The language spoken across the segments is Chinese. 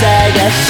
探し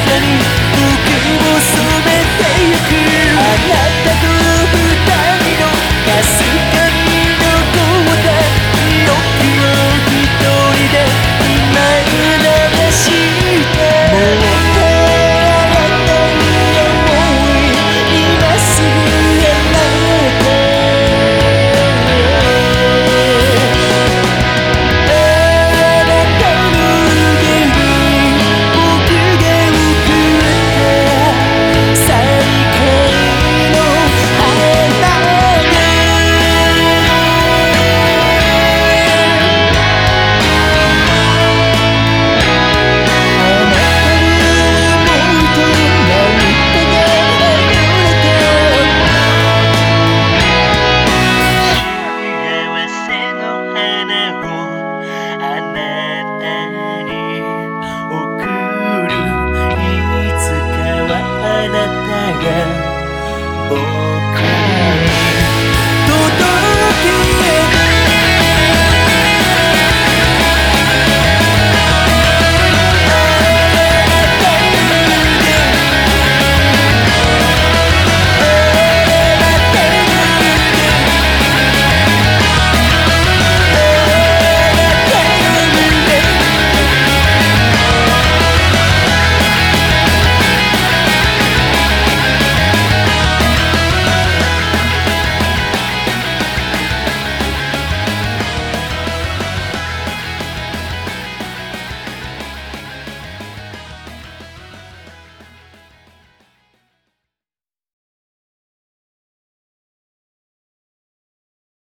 不